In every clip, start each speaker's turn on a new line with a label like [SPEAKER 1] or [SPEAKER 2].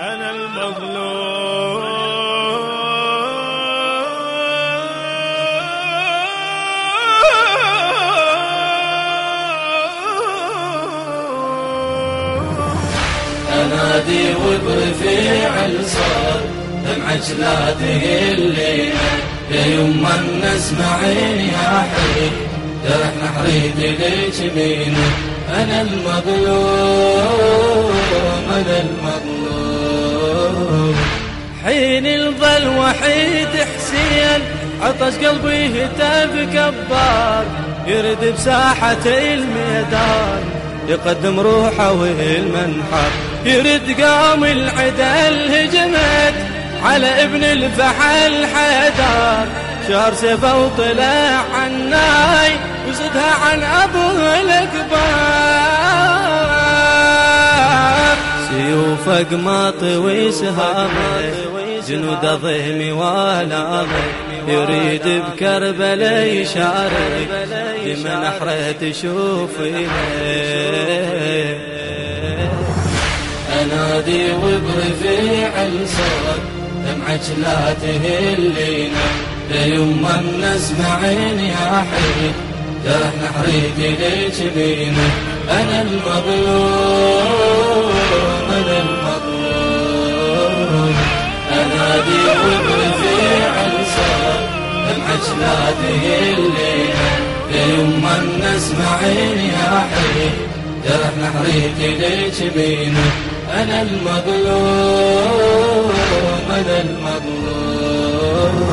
[SPEAKER 1] أنا المظلوم.
[SPEAKER 2] أنادي وبرفيع الصوت دمعك لا تقلينا يا يما نسمعين يا حي جرح نحريت ليش مينا أنا المظلوم أنا المظلوم.
[SPEAKER 3] حين الظل وحيد حسين عطش قلبي هتاف كبار يرد بساحة الميدان يقدم روحه والمنحر يرد قام العدا الهجمت على ابن الفحل حيدار. شهر سيفه وطلع عناي وزدها عن ابوه الاكبار سيوف اقماط وسهامه جنود ضيمي ولا يريد بكربلاء يشارك بمن أحرت شوفي
[SPEAKER 2] أنادي وبرفيع الصوت دمعك لا تهلينا يا يما نسمعين يا حي جرح نحريك ليش بينا أنا المظلوم أنا المظلوم انادي وبرفيع الصوت دمعك لا تهلينا يا يما نسمعين يا حي جرح نحريك ليش بينا. أنا المظلوم أنا المظلوم.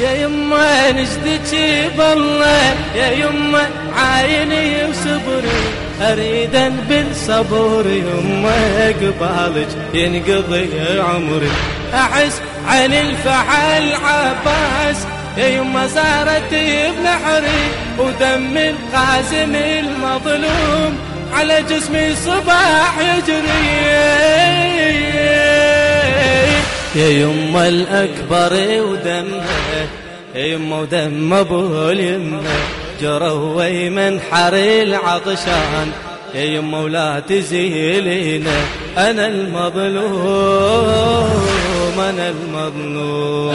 [SPEAKER 3] يا يما نشتكي بالله يا يما عايني وصبري. أريد بالصبر يما قبالك ينقضي عمري. احس عن الفعل عباس يما صارت بنحري ودم القاسم المظلوم على جسمي صباح يجري. يا يما الأكبر ودمها يما ودم أبو اليمة. جروا من حري العطشان. يا يما ولا تزيلينا أنا المظلوم أنا المظلوم.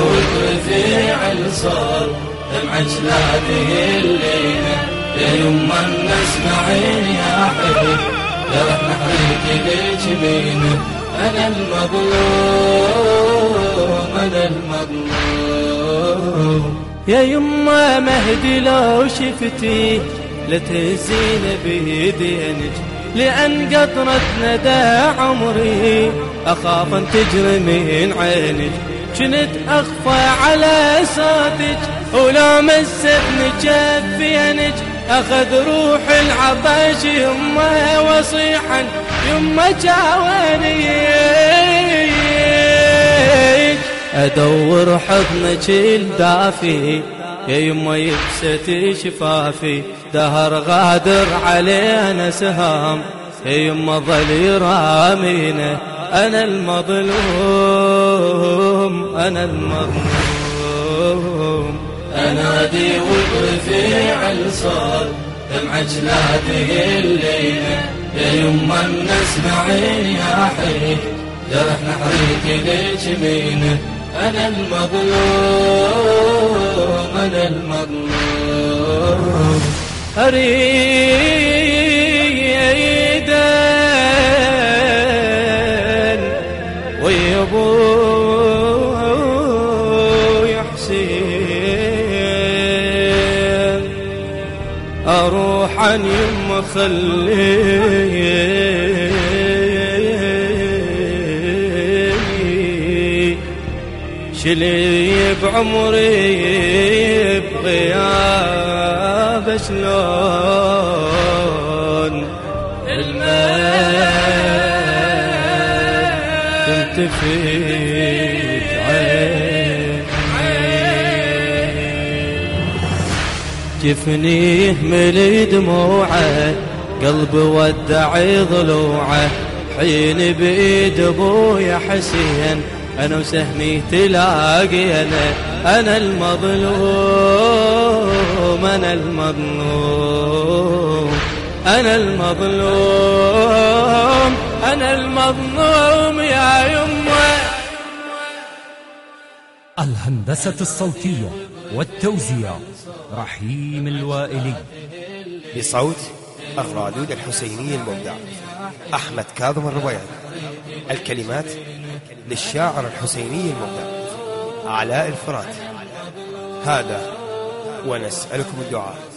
[SPEAKER 2] وبرفيع الصوت دمعك لا تهلينا. يا يما نسمعين يا حبيب جرح نحريك ليش بينا؟ أنا المظلوم أنا المظلوم.
[SPEAKER 3] يا يما مهدي لو شفتي لتهزين بيدينك لأن قطرة ندى عمري. أخاف أن تجري من عينك كنت أخفى على صوتك ولو مستني جفينك أخذ روح العطش يما وصيحا يما جاوني. أدور حضنك الدافي يا يما يبست شفافي. دهر غادر علينا سهام يا يما ظل يرامينا أنا المظلوم أنا المظلوم.
[SPEAKER 2] انادي وبرفيع الصوت دمعك لا تقلينا يا يما نسمعين يا حي جرح نحريك ليش أنا المظلوم أنا المظلوم.
[SPEAKER 3] أريدن ويا أبوي حسين أروح عن يما خليني شلي بعمري بغياب شلون؟ الماء تلتفت عين جفني ملي دموعه قلب ودعي ضلوعه حين بيد ابويا حسين أنا وسهمي تلاقينا. أنا المظلوم أنا المظلوم. أنا المظلوم أنا المظلوم يا يمه.
[SPEAKER 1] الهندسة الصوتية والتوزيع رحيم الوائلي.
[SPEAKER 4] بصوت الرادود الحسيني المبدع أحمد كاظم الربيعي. الكلمات للشاعر الحسيني المبدع علاء الفرات. هذا ونسألكم الدعاء.